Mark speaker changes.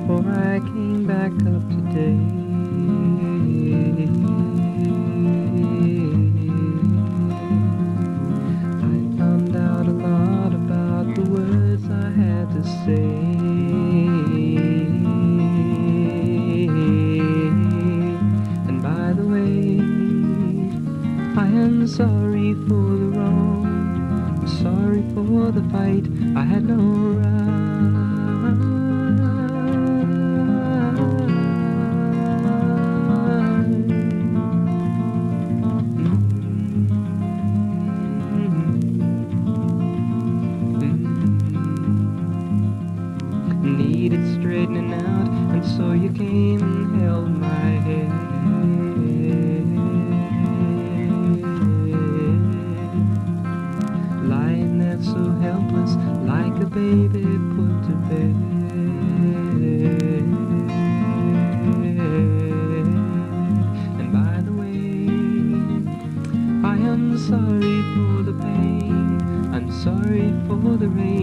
Speaker 1: before I came back up today. I found out a lot about the words I had to say. And by the way, I am sorry for the wrong. I'm sorry for the fight. I had no right. Came and held my head. Lying there so helpless, like a baby put to bed. And by the way, I am sorry for the pain. I'm sorry for the rain.